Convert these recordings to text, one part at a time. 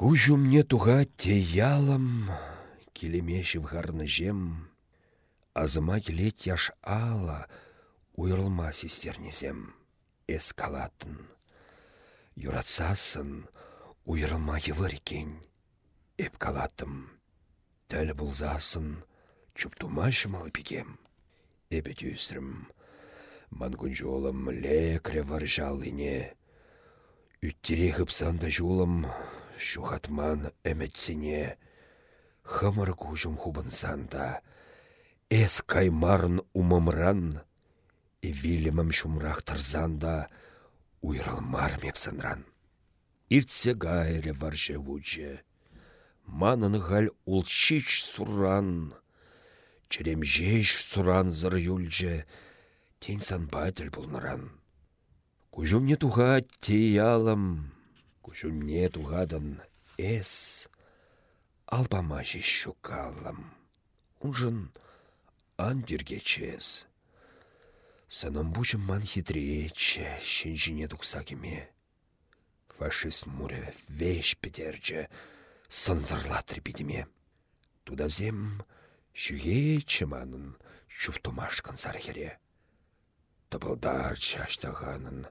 Кужумне туға теялым, келемешів гарны жем, азыма келет яш ала, уйрылма сестернезем, эс калатын. Юратсасын, уйрылма евыр екен, эп калатым. Тәлі бұлзасын, чуптума шымалы пигем. Эбе түйсірім, мангун жолым лекре. Үттіре ғыпсанда жолым, Шухатман әмәтсене, хымыр кужым хубынсанда, эс каймарын умымран, и вилімім шумрақ тарзанда, уйралмар мепсынран. Иртсе гайре варже вуче, манын галь улчич суран, черемжеш суран зыр юльже, тень санбатель булныран. Кужумне туға теялым, Кушумне туғадын эс, албама шукалым. Унжын андергечез. Саным бучым ман хитрече, шинжине тұқса кеме. Фашист муре веш петерче, сынзырлатыр бидеме. Тудазем шүгече манын шуптумашкан сархере. Табылдар чаштағанын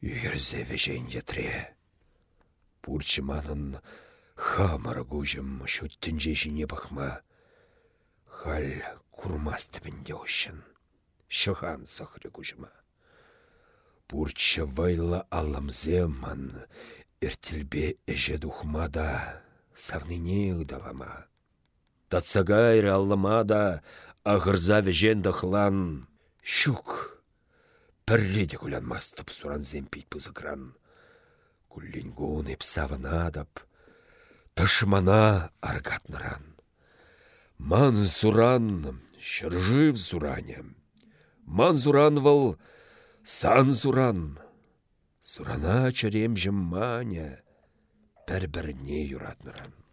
үйірзе вежен етре. Пурчыманын хамар гужым шуттінже жіне бақма. Хал курмас тіпінде ошын. Шыған сықры гужыма. Пурчы вайла аламземан, эртілбе әже духмада, савныне ұдалама. Татсагайры алламада, ағырза вежен дықлан, шук, пірледе мастып суран. Куллингун савынадып, тышмана аргатныран. Ман суран, шыржыв суранем. Ман суран вăл сан суран. Сурана чаремжім маня, пір-біріне юратныран.